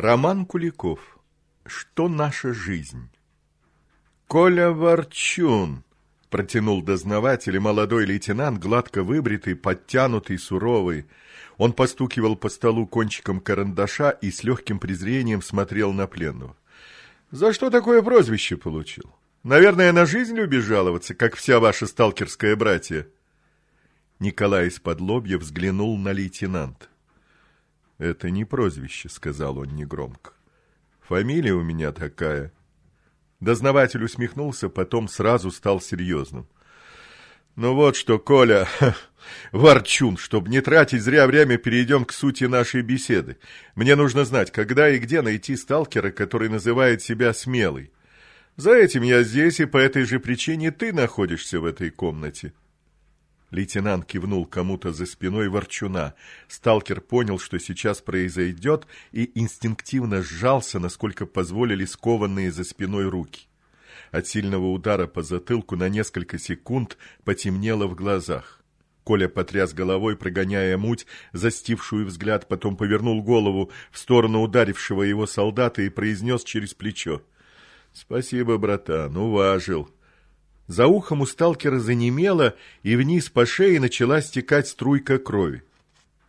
Роман Куликов. Что наша жизнь? Коля Ворчун, протянул дознаватель, и молодой лейтенант, гладко выбритый, подтянутый, суровый. Он постукивал по столу кончиком карандаша и с легким презрением смотрел на пленного. За что такое прозвище получил? Наверное, на жизнь любишь жаловаться, как вся ваша сталкерская братья. Николай из-под лобья взглянул на лейтенанта. «Это не прозвище», — сказал он негромко. «Фамилия у меня такая». Дознаватель усмехнулся, потом сразу стал серьезным. «Ну вот что, Коля, ворчун, чтобы не тратить зря время, перейдем к сути нашей беседы. Мне нужно знать, когда и где найти сталкера, который называет себя смелый. За этим я здесь, и по этой же причине ты находишься в этой комнате». Лейтенант кивнул кому-то за спиной ворчуна. Сталкер понял, что сейчас произойдет, и инстинктивно сжался, насколько позволили скованные за спиной руки. От сильного удара по затылку на несколько секунд потемнело в глазах. Коля потряс головой, прогоняя муть, застившую взгляд, потом повернул голову в сторону ударившего его солдата и произнес через плечо. — Спасибо, братан, уважил. За ухом у сталкера занемело, и вниз по шее начала стекать струйка крови.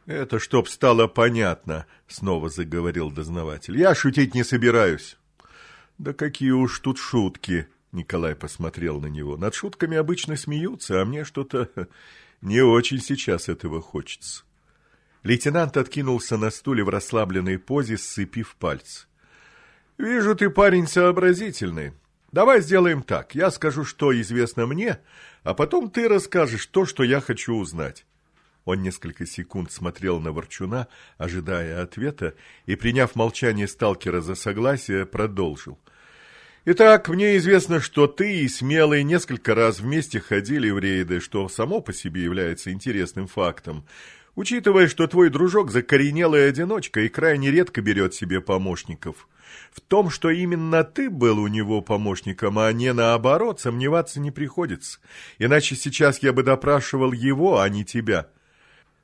«Это чтоб стало понятно», — снова заговорил дознаватель. «Я шутить не собираюсь». «Да какие уж тут шутки», — Николай посмотрел на него. «Над шутками обычно смеются, а мне что-то не очень сейчас этого хочется». Лейтенант откинулся на стуле в расслабленной позе, сцепив пальцы. «Вижу, ты парень сообразительный. Давай сделаем так. Я скажу, что известно мне, а потом ты расскажешь то, что я хочу узнать. Он несколько секунд смотрел на Ворчуна, ожидая ответа, и, приняв молчание сталкера за согласие, продолжил. «Итак, мне известно, что ты и Смелый несколько раз вместе ходили в рейды, что само по себе является интересным фактом. Учитывая, что твой дружок закоренелая одиночка и крайне редко берет себе помощников. В том, что именно ты был у него помощником, а не наоборот, сомневаться не приходится. Иначе сейчас я бы допрашивал его, а не тебя.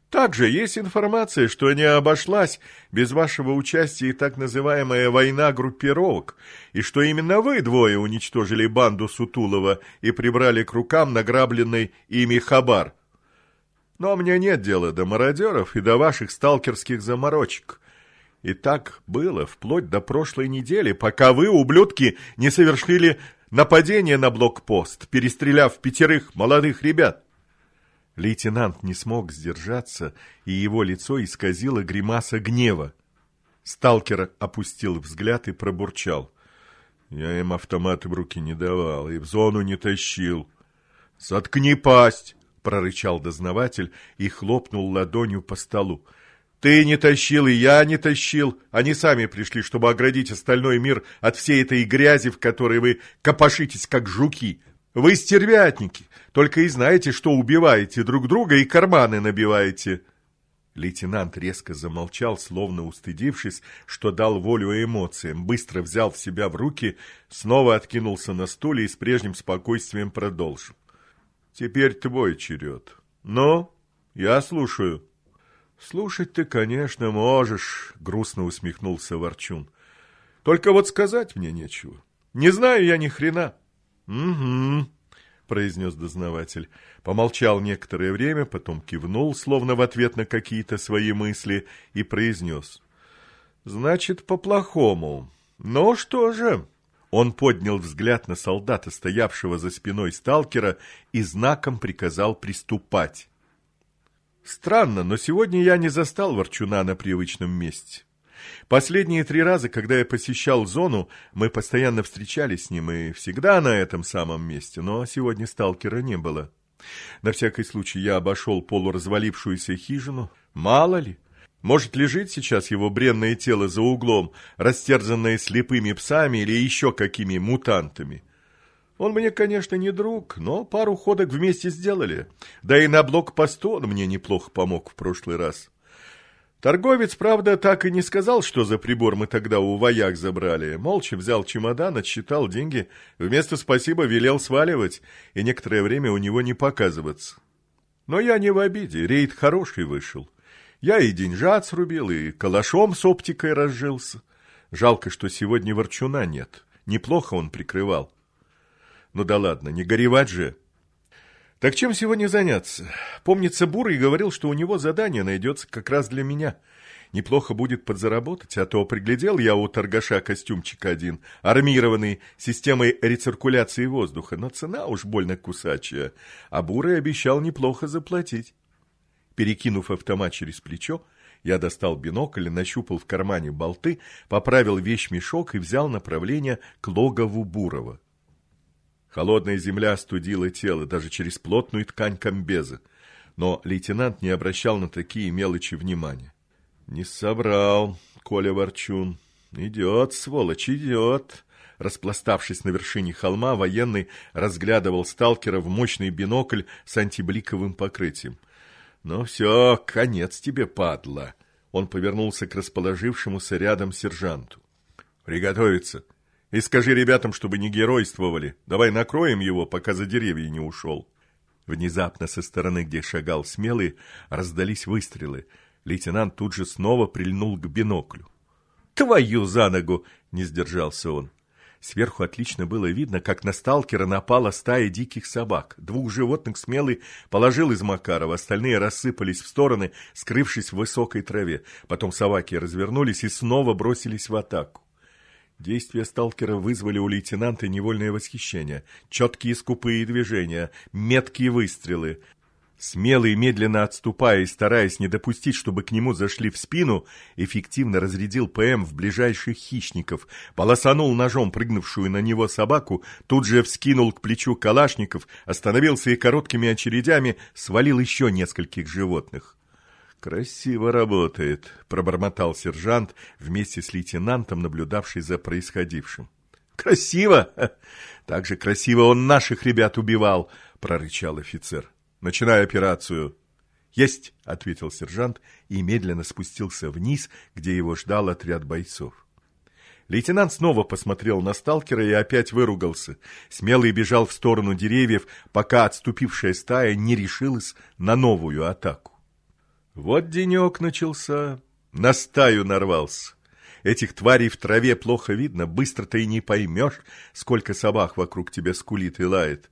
Также есть информация, что не обошлась без вашего участия и так называемая война группировок, и что именно вы двое уничтожили банду Сутулова и прибрали к рукам награбленный ими хабар. Но мне нет дела до мародеров и до ваших сталкерских заморочек. И так было вплоть до прошлой недели, пока вы, ублюдки, не совершили нападение на блокпост, перестреляв пятерых молодых ребят. Лейтенант не смог сдержаться, и его лицо исказило гримаса гнева. Сталкер опустил взгляд и пробурчал. Я им автоматы в руки не давал и в зону не тащил. «Заткни пасть!» прорычал дознаватель и хлопнул ладонью по столу. Ты не тащил, и я не тащил. Они сами пришли, чтобы оградить остальной мир от всей этой грязи, в которой вы копошитесь, как жуки. Вы стервятники, только и знаете, что убиваете друг друга и карманы набиваете». Лейтенант резко замолчал, словно устыдившись, что дал волю эмоциям, быстро взял себя в руки, снова откинулся на стуле и с прежним спокойствием продолжил. Теперь твой черед. Ну, я слушаю. Слушать ты, конечно, можешь, грустно усмехнулся Ворчун. Только вот сказать мне нечего. Не знаю я ни хрена. Угу, произнес дознаватель. Помолчал некоторое время, потом кивнул, словно в ответ на какие-то свои мысли, и произнес. Значит, по-плохому. Ну что же... Он поднял взгляд на солдата, стоявшего за спиной сталкера, и знаком приказал приступать. Странно, но сегодня я не застал Ворчуна на привычном месте. Последние три раза, когда я посещал зону, мы постоянно встречались с ним и всегда на этом самом месте, но сегодня сталкера не было. На всякий случай я обошел полуразвалившуюся хижину. Мало ли, может, лежит сейчас его бренное тело за углом, растерзанное слепыми псами или еще какими мутантами? Он мне, конечно, не друг, но пару ходок вместе сделали. Да и на блокпосту он мне неплохо помог в прошлый раз. Торговец, правда, так и не сказал, что за прибор мы тогда у вояк забрали. Молча взял чемодан, отсчитал деньги, вместо спасибо велел сваливать и некоторое время у него не показываться. Но я не в обиде, рейд хороший вышел. Я и деньжат срубил, и калашом с оптикой разжился. Жалко, что сегодня ворчуна нет. Неплохо он прикрывал. Ну да ладно, не горевать же. Так чем сегодня заняться? Помнится, Бурый говорил, что у него задание найдется как раз для меня. Неплохо будет подзаработать, а то приглядел я у торгаша костюмчик один, армированный системой рециркуляции воздуха, но цена уж больно кусачая, а Бурый обещал неплохо заплатить. Перекинув автомат через плечо, я достал бинокль, нащупал в кармане болты, поправил вещмешок и взял направление к логову Бурова. Холодная земля остудила тело даже через плотную ткань комбеза, но лейтенант не обращал на такие мелочи внимания. Не собрал, Коля Ворчун. Идет, сволочь, идет. Распластавшись на вершине холма, военный разглядывал сталкера в мощный бинокль с антибликовым покрытием. «Ну все, конец тебе, падла!» Он повернулся к расположившемуся рядом сержанту. «Приготовиться. И скажи ребятам, чтобы не геройствовали. Давай накроем его, пока за деревья не ушел». Внезапно со стороны, где шагал смелый, раздались выстрелы. Лейтенант тут же снова прильнул к биноклю. «Твою за ногу!» — не сдержался он. Сверху отлично было видно, как на сталкера напала стая диких собак. Двух животных смелый положил из Макарова, остальные рассыпались в стороны, скрывшись в высокой траве. Потом собаки развернулись и снова бросились в атаку. Действия сталкера вызвали у лейтенанта невольное восхищение. Четкие скупые движения, меткие выстрелы. Смелый, медленно отступая и стараясь не допустить, чтобы к нему зашли в спину, эффективно разрядил ПМ в ближайших хищников, полосанул ножом прыгнувшую на него собаку, тут же вскинул к плечу калашников, остановился и короткими очередями свалил еще нескольких животных. «Красиво работает», — пробормотал сержант вместе с лейтенантом, наблюдавший за происходившим. «Красиво! Так же красиво он наших ребят убивал!» — прорычал офицер. Начинай операцию. Есть, ответил сержант и медленно спустился вниз, где его ждал отряд бойцов. Лейтенант снова посмотрел на сталкера и опять выругался. Смелый бежал в сторону деревьев, пока отступившая стая не решилась на новую атаку. Вот денек начался, на стаю нарвался. Этих тварей в траве плохо видно, быстро ты и не поймешь, сколько собак вокруг тебя скулит и лает.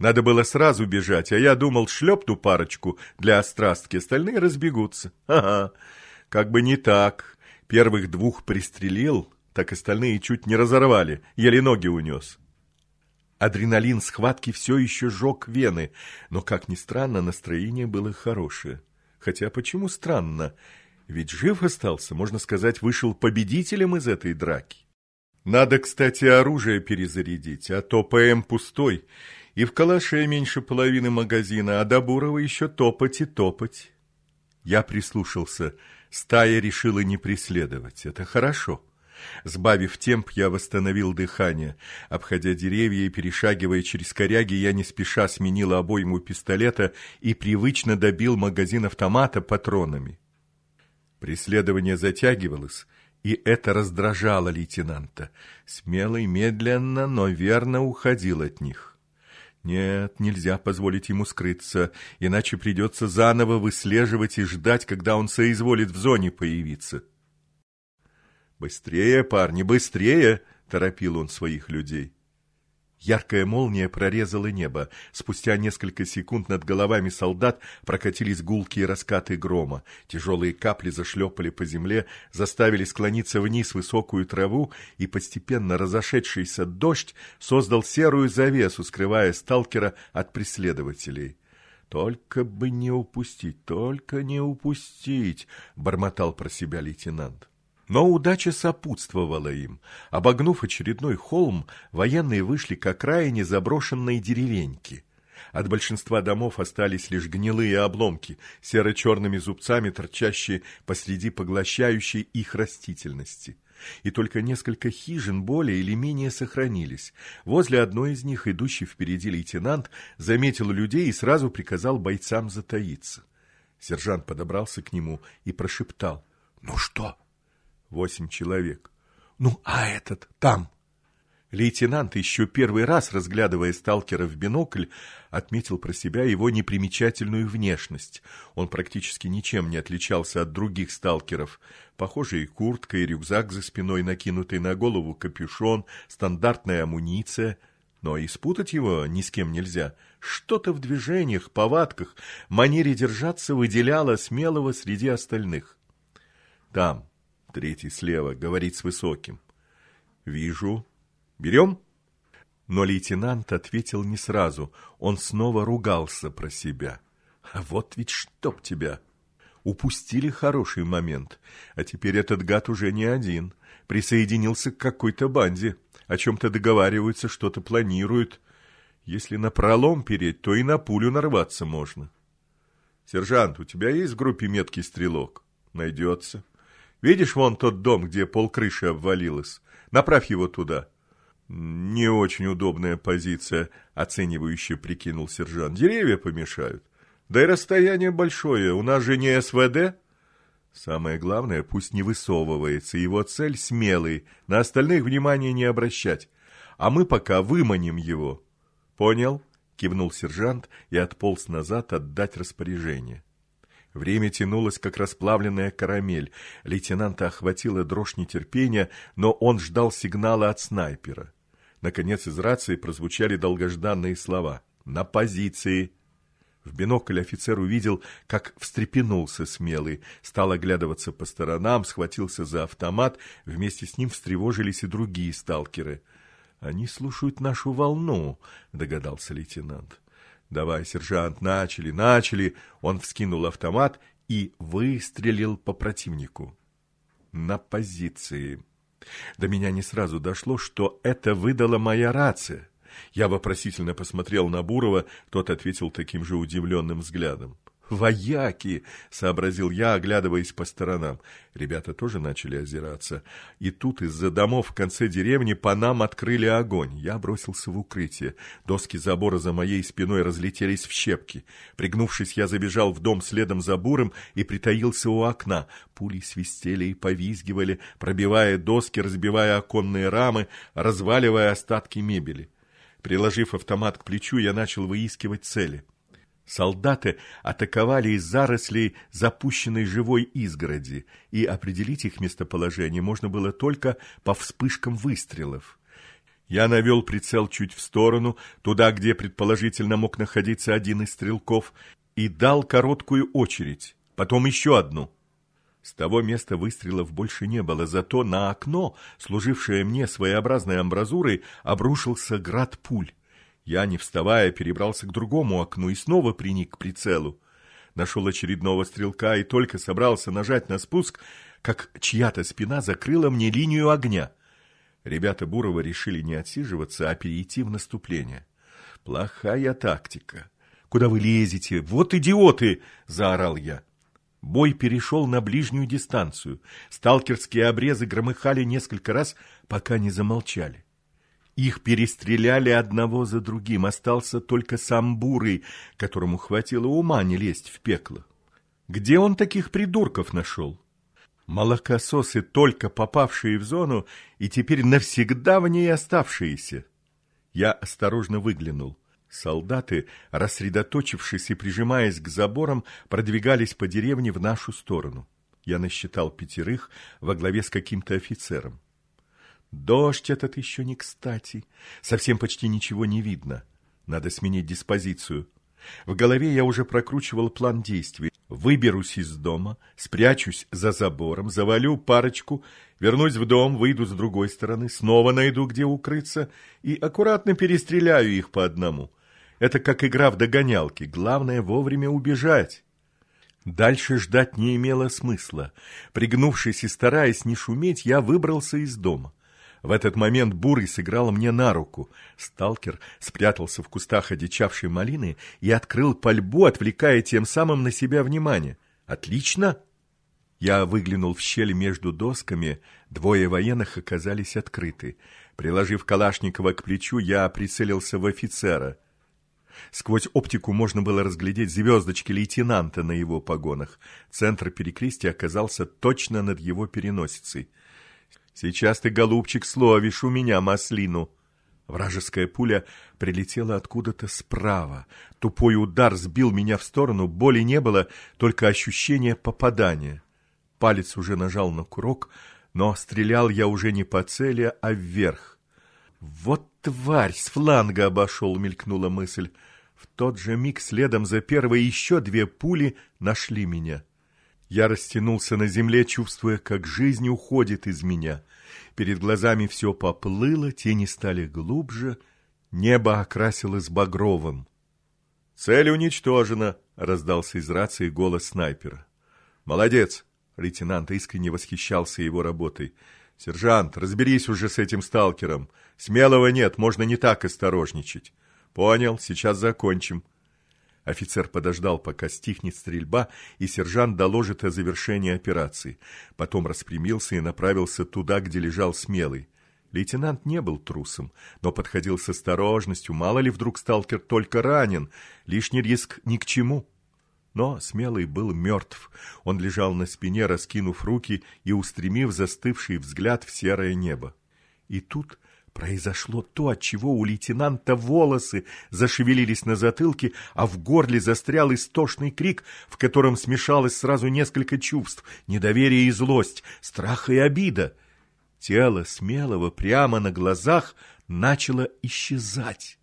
Надо было сразу бежать, а я думал, шлепну парочку для острастки, остальные разбегутся. Ага, как бы не так. Первых двух пристрелил, так остальные чуть не разорвали, еле ноги унес. Адреналин схватки все еще жег вены, но, как ни странно, настроение было хорошее. Хотя почему странно? Ведь жив остался, можно сказать, вышел победителем из этой драки. Надо, кстати, оружие перезарядить, а то ПМ пустой, и в калаше меньше половины магазина, а до Бурова еще топать и топать. Я прислушался. Стая решила не преследовать. Это хорошо. Сбавив темп, я восстановил дыхание. Обходя деревья и перешагивая через коряги, я не спеша сменил обойму пистолета и привычно добил магазин автомата патронами. Преследование затягивалось, и это раздражало лейтенанта. Смело и медленно, но верно уходил от них. Нет, нельзя позволить ему скрыться, иначе придется заново выслеживать и ждать, когда он соизволит в зоне появиться. «Быстрее, парни, быстрее!» — торопил он своих людей. Яркая молния прорезала небо. Спустя несколько секунд над головами солдат прокатились гулкие раскаты грома. Тяжелые капли зашлепали по земле, заставили склониться вниз высокую траву, и постепенно разошедшийся дождь создал серую завесу, скрывая сталкера от преследователей. «Только бы не упустить, только не упустить!» — бормотал про себя лейтенант. Но удача сопутствовала им. Обогнув очередной холм, военные вышли к окраине заброшенной деревеньки. От большинства домов остались лишь гнилые обломки, серо-черными зубцами торчащие посреди поглощающей их растительности. И только несколько хижин более или менее сохранились. Возле одной из них, идущий впереди лейтенант, заметил людей и сразу приказал бойцам затаиться. Сержант подобрался к нему и прошептал. «Ну что?» Восемь человек. Ну, а этот там? Лейтенант, еще первый раз разглядывая сталкера в бинокль, отметил про себя его непримечательную внешность. Он практически ничем не отличался от других сталкеров. Похожая куртка и рюкзак за спиной, накинутый на голову капюшон, стандартная амуниция. Но и спутать его ни с кем нельзя. Что-то в движениях, повадках, манере держаться выделяло смелого среди остальных. Там, третий слева, говорит с высоким. «Вижу», Берем?» Но лейтенант ответил не сразу. Он снова ругался про себя. «А вот ведь чтоб тебя!» Упустили хороший момент. А теперь этот гад уже не один. Присоединился к какой-то банде. О чем-то договариваются, что-то планируют. Если на пролом переть, то и на пулю нарваться можно. «Сержант, у тебя есть в группе меткий стрелок?» «Найдется. Видишь вон тот дом, где полкрыши обвалилось? Направь его туда». «Не очень удобная позиция», — оценивающе прикинул сержант. «Деревья помешают. Да и расстояние большое. У нас же не СВД». Самое главное, пусть не высовывается. Его цель смелый. На остальных внимания не обращать. А мы пока выманим его. Понял? Кивнул сержант и отполз назад отдать распоряжение. Время тянулось, как расплавленная карамель. Лейтенанта охватила дрожь нетерпения, но он ждал сигнала от снайпера. Наконец из рации прозвучали долгожданные слова. «На позиции!» В бинокль офицер увидел, как встрепенулся смелый, стал оглядываться по сторонам, схватился за автомат, вместе с ним встревожились и другие сталкеры. «Они слушают нашу волну», — догадался лейтенант. «Давай, сержант, начали, начали!» Он вскинул автомат и выстрелил по противнику. «На позиции!» До меня не сразу дошло, что это выдала моя рация. Я вопросительно посмотрел на Бурова, тот ответил таким же удивленным взглядом. «Вояки!» — сообразил я, оглядываясь по сторонам. Ребята тоже начали озираться. И тут из-за домов в конце деревни по нам открыли огонь. Я бросился в укрытие. Доски забора за моей спиной разлетелись в щепки. Пригнувшись, я забежал в дом следом за буром и притаился у окна. Пули свистели и повизгивали, пробивая доски, разбивая оконные рамы, разваливая остатки мебели. Приложив автомат к плечу, я начал выискивать цели. Солдаты атаковали из зарослей запущенной живой изгороди, и определить их местоположение можно было только по вспышкам выстрелов. Я навел прицел чуть в сторону, туда, где предположительно мог находиться один из стрелков, и дал короткую очередь, потом еще одну. С того места выстрелов больше не было, зато на окно, служившее мне своеобразной амбразурой, обрушился град пуль. Я, не вставая, перебрался к другому окну и снова приник к прицелу. Нашел очередного стрелка и только собрался нажать на спуск, как чья-то спина закрыла мне линию огня. Ребята Бурова решили не отсиживаться, а перейти в наступление. Плохая тактика. «Куда вы лезете? Вот идиоты!» — заорал я. Бой перешел на ближнюю дистанцию. Сталкерские обрезы громыхали несколько раз, пока не замолчали. Их перестреляли одного за другим, остался только сам Бурый, которому хватило ума не лезть в пекло. Где он таких придурков нашел? Молокососы, только попавшие в зону, и теперь навсегда в ней оставшиеся. Я осторожно выглянул. Солдаты, рассредоточившись и прижимаясь к заборам, продвигались по деревне в нашу сторону. Я насчитал пятерых во главе с каким-то офицером. Дождь этот еще не кстати. Совсем почти ничего не видно. Надо сменить диспозицию. В голове я уже прокручивал план действий. Выберусь из дома, спрячусь за забором, завалю парочку, вернусь в дом, выйду с другой стороны, снова найду, где укрыться, и аккуратно перестреляю их по одному. Это как игра в догонялки. Главное вовремя убежать. Дальше ждать не имело смысла. Пригнувшись и стараясь не шуметь, я выбрался из дома. В этот момент Бурый сыграл мне на руку. Сталкер спрятался в кустах одичавшей малины и открыл пальбу, отвлекая тем самым на себя внимание. «Отлично!» Я выглянул в щель между досками, двое военных оказались открыты. Приложив Калашникова к плечу, я прицелился в офицера. Сквозь оптику можно было разглядеть звездочки лейтенанта на его погонах. Центр перекрестия оказался точно над его переносицей. Сейчас ты, голубчик, словишь у меня маслину. Вражеская пуля прилетела откуда-то справа. Тупой удар сбил меня в сторону, боли не было, только ощущение попадания. Палец уже нажал на курок, но стрелял я уже не по цели, а вверх. «Вот тварь! С фланга обошел!» — мелькнула мысль. В тот же миг следом за первой еще две пули нашли меня. Я растянулся на земле, чувствуя, как жизнь уходит из меня. Перед глазами все поплыло, тени стали глубже, небо окрасилось багровым. «Цель уничтожена!» — раздался из рации голос снайпера. «Молодец!» — лейтенант искренне восхищался его работой. «Сержант, разберись уже с этим сталкером. Смелого нет, можно не так осторожничать». «Понял, сейчас закончим». Офицер подождал, пока стихнет стрельба, и сержант доложит о завершении операции. Потом распрямился и направился туда, где лежал смелый. Лейтенант не был трусом, но подходил с осторожностью, мало ли вдруг сталкер только ранен, лишний риск ни к чему. Но смелый был мертв. Он лежал на спине, раскинув руки и устремив застывший взгляд в серое небо. И тут Произошло то, от чего у лейтенанта волосы зашевелились на затылке, а в горле застрял истошный крик, в котором смешалось сразу несколько чувств — недоверие и злость, страх и обида. Тело смелого прямо на глазах начало исчезать.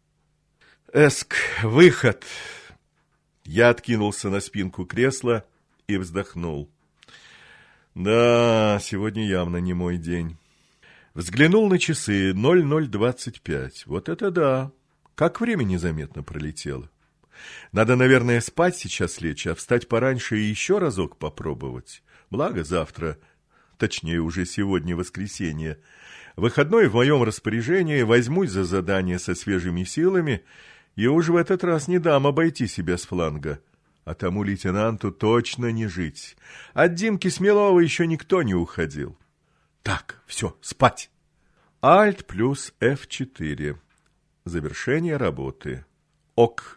«Эск, выход!» Я откинулся на спинку кресла и вздохнул. «Да, сегодня явно не мой день». Взглянул на часы 00.25. Вот это да! Как время незаметно пролетело. Надо, наверное, спать сейчас лечь, а встать пораньше и еще разок попробовать. Благо завтра, точнее уже сегодня воскресенье. Выходной в моем распоряжении возьмусь за задание со свежими силами и уж в этот раз не дам обойти себя с фланга. А тому лейтенанту точно не жить. От Димки Смелова еще никто не уходил. Так, все, спать. Alt плюс F4. Завершение работы. Ок.